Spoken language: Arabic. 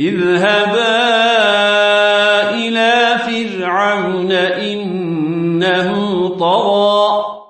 اذهبا إلى فرعون إنه طغى.